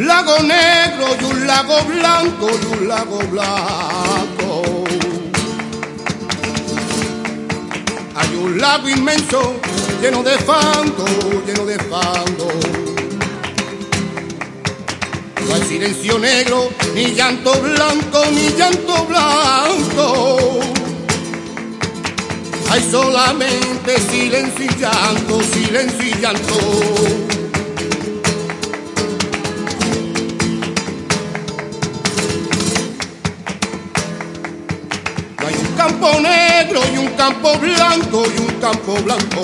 Lago negro y un lago blanco y un lago blanco. Hay un lago inmenso lleno de fango, lleno de fango. No hay silencio negro, ni llanto blanco, ni llanto blanco. Hay solamente silencio y llanto, silencio y llanto. Campo negro y un campo blanco y un campo blanco.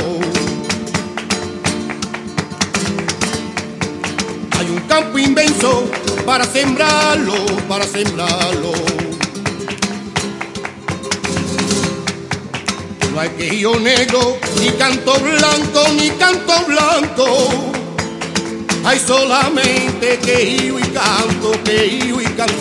Hay un campo inmenso para sembrarlo, para sembrarlo. No hay quejío negro, ni canto blanco, ni canto blanco. Hay solamente quejío y canto, quejío y canto.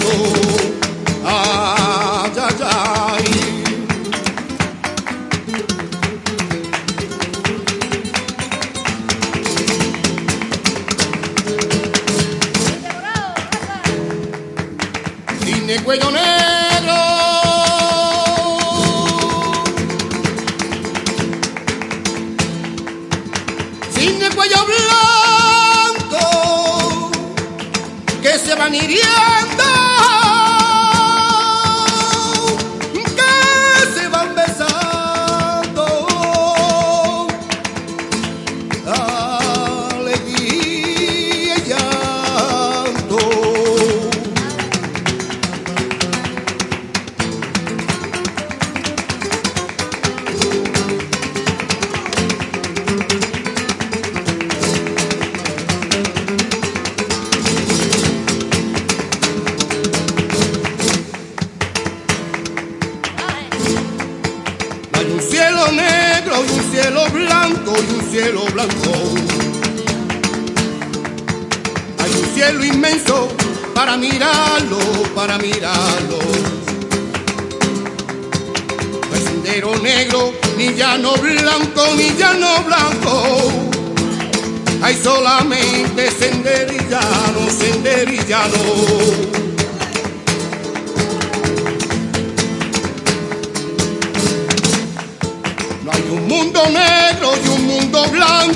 Cuello negro. Cielo blanco y un cielo blanco. Hay un cielo inmenso para mirarlo, para mirarlo. No hay sendero negro, ni llano blanco, ni llano blanco. Hay solamente sendero y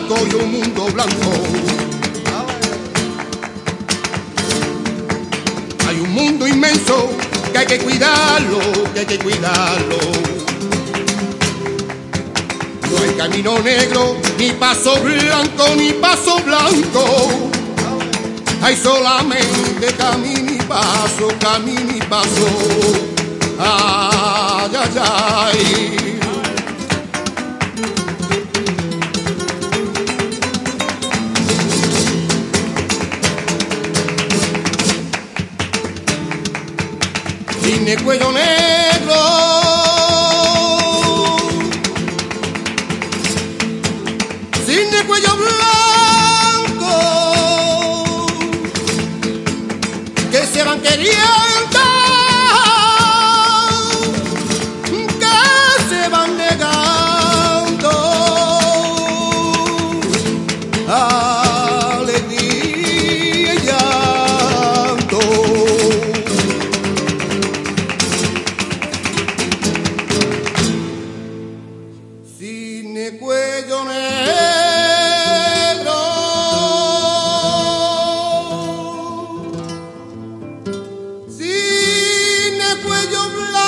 blanco y un mundo blanco. Hay un mundo inmenso que hay que cuidarlo, que hay que cuidarlo. No hay camino negro, ni paso blanco, ni paso blanco. Hay solamente camino y paso, camino y paso. Ay, ay, ay. Tiene cuello negro. Tiene cuello blanco. Cine cuello negro. Cine cuello blanco.